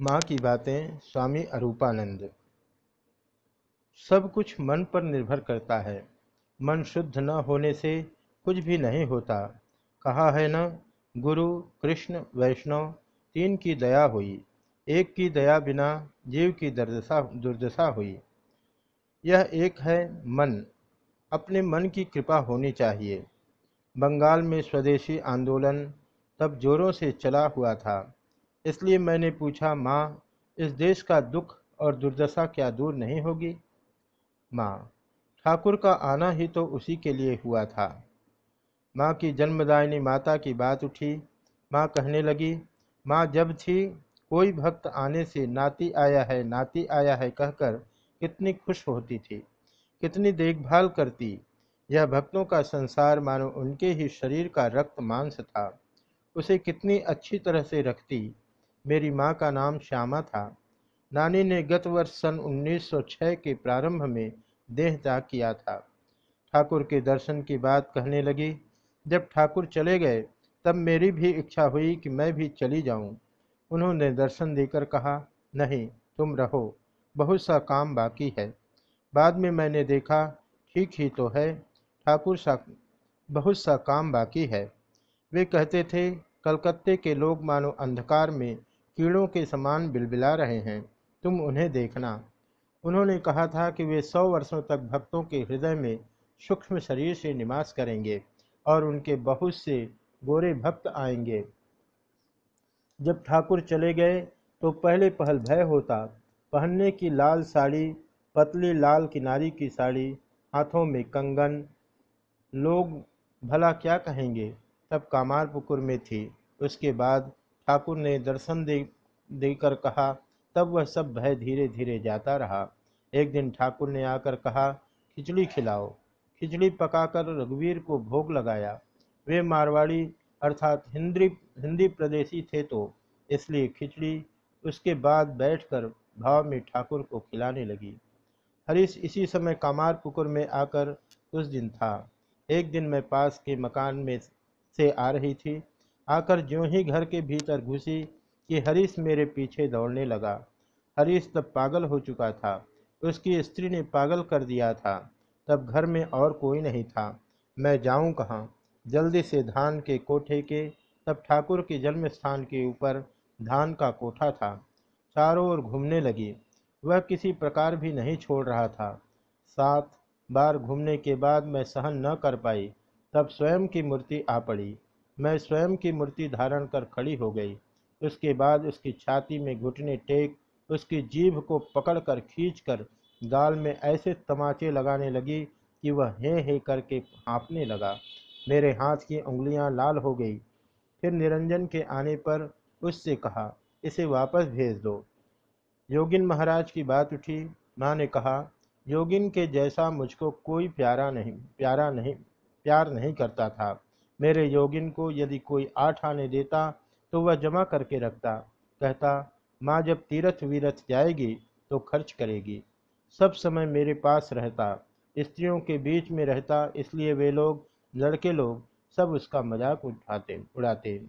माँ की बातें स्वामी अरूपानंद। सब कुछ मन पर निर्भर करता है। मन शुद्ध न होने से कुछ भी नहीं होता। कहा है न, गुरु, कृष्ण, वैष्णव, तीन की दया हुई। एक की दया बिना जीव की दुर्दशा दुर्दशा हुई। यह एक है मन। अपने मन की कृपा होनी चाहिए। बंगाल में स्वदेशी आंदोलन तब जोरों से चला हुआ था। इसलिए मैंने पूछा, माँ, इस देश का दुख और दुर्दशा क्या दूर नहीं होगी? माँ, ठाकुर का आना ही तो उसी के लिए हुआ था। माँ की जन्मदायिनी माता की बात उठी। माँ कहने लगी, माँ, जब थी, कोई भक्त आने से नाती आया है, नाती आया है कहकर कितनी खुश होती थी, कितनी देखभाल करती। यह भक्तों का संसार मानो उनके ही शरीर का रक्त मांस था। उसे कितनी अच्छी तरह से रखती। मेरी माँ का नाम श्यामा था। नानी ने गत वर्ष सन 1906 के प्रारंभ में देह त्याग किया था। ठाकुर के दर्शन की बात कहने लगी। जब ठाकुर चले गए, तब मेरी भी इच्छा हुई कि मैं भी चली जाऊँ। उन्होंने दर्शन देकर कहा, नहीं, तुम रहो। बहुत सा काम बाकी है। बाद में मैंने देखा, ठीक ही तो है। ठाकुर सा, बहुत सा काम बाकी है। वे कहते थे, कलकत्ते के लोग मानो अंधकार में कीड़ों के समान बिलबिला रहे हैं। तुम उन्हें देखना। उन्होंने कहा था कि वे सौ वर्षों तक भक्तों के हृदय में सूक्ष्म शरीर से निवास करेंगे और उनके बहुत से गोरे भक्त आएँगे। जब ठाकुर चले गए तो पहले पहल भय होता। पहनने की लाल साड़ी, पतली लाल किनारी की साड़ी, हाथों में कंगन। लोग भला क्या कहेंगे? तब कामारपुकुर में थी। उसके बाद ठाकुर ने दर्शन दे, देकर कहा, तब वह सब भय धीरे धीरे जाता रहा। एक दिन ठाकुर ने आकर कहा, खिचड़ी खिलाओ। खिचड़ी पकाकर रघुवीर को भोग लगाया। वे मारवाड़ी अर्थात हिंदी हिंदी प्रदेशी थे तो इसलिए खिचड़ी उसके बाद बैठकर भाव में ठाकुर को खिलाने लगी। हरीश इसी समय कामार पुकुर में आकर उस दिन था। एक दिन मैं पास के मकान में से आ रही थी। आकर ज्यों ही घर के भीतर घुसी कि हरीश मेरे पीछे दौड़ने लगा। हरीश तब पागल हो चुका था। उसकी स्त्री ने पागल कर दिया था। तब घर में और कोई नहीं था। मैं जाऊँ कहाँ? जल्दी से धान के कोठे के, तब ठाकुर के जन्म स्थान के ऊपर धान का कोठा था। चारों ओर घूमने लगी। वह किसी प्रकार भी नहीं छोड़ रहा था। सात बार घूमने के बाद मैं सहन न कर पाई। तब स्वयं की मूर्ति आ पड़ी। मैं स्वयं की मूर्ति धारण कर खड़ी हो गई। उसके बाद उसकी छाती में घुटने टेक, उसकी जीभ को पकड़कर खींचकर गाल में ऐसे तमाचे लगाने लगी कि वह हे हे करके हाँपने लगा। मेरे हाथ की उंगलियाँ लाल हो गई। फिर निरंजन के आने पर उससे कहा, इसे वापस भेज दो। योगिन महाराज की बात उठी। माँ ने कहा, योगिन के जैसा मुझको कोई प्यारा नहीं प्यारा नहीं, प्यार नहीं करता था। मेरे योगिन को यदि कोई आठ आने देता तो वह जमा करके रखता। कहता, माँ, जब तीर्थ वीरथ जाएगी तो खर्च करेगी। सब समय मेरे पास रहता। स्त्रियों के बीच में रहता, इसलिए वे लोग, लड़के लोग, सब उसका मज़ाक उठाते, उड़ाते।